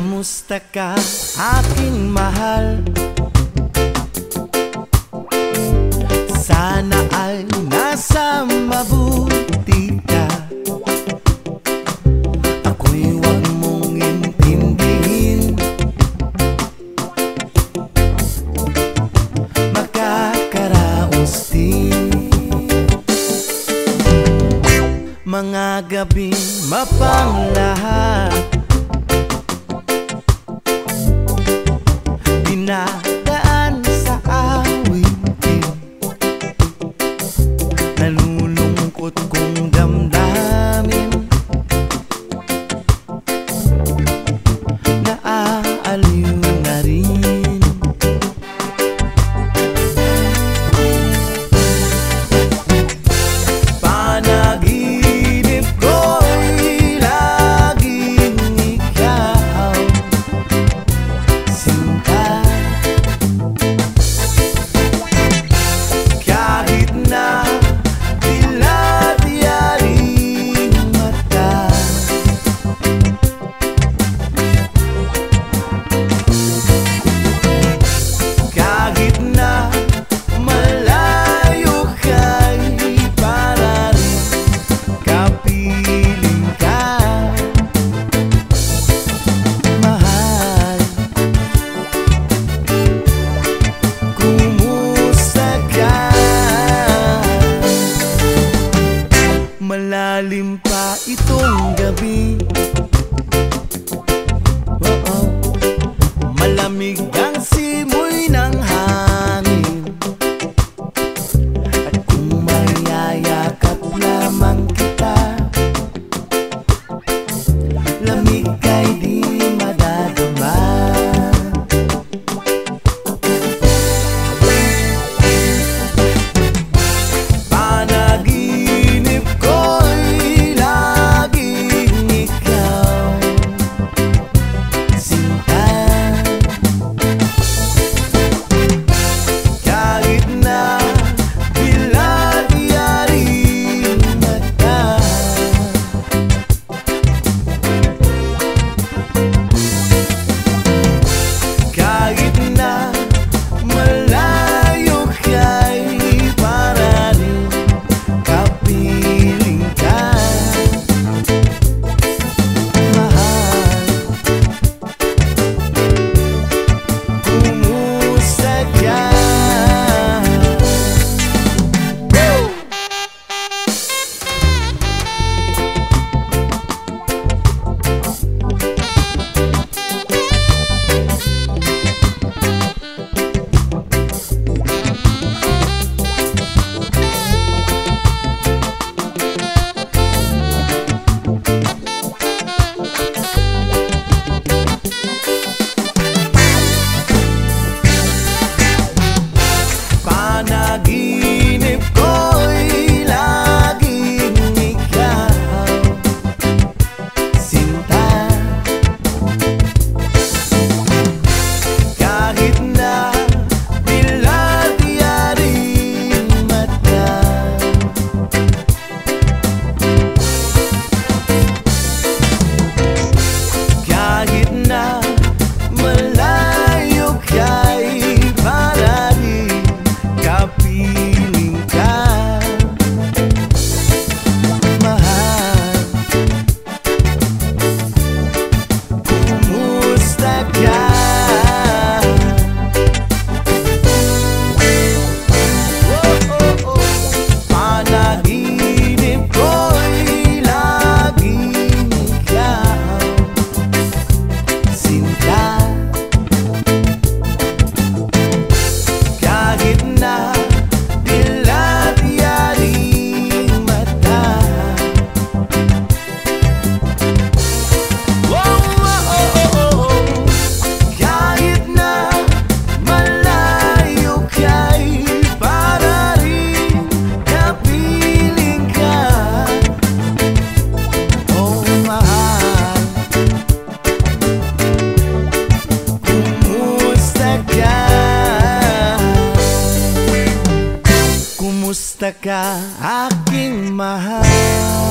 Kamusta ka aking mahal? Sana ay nasa mabuti ka. Ako'y huwag mong intindihin. Makakaraos din. Mga gabi mapanglahal caminar. 离开你 ka aking mahal.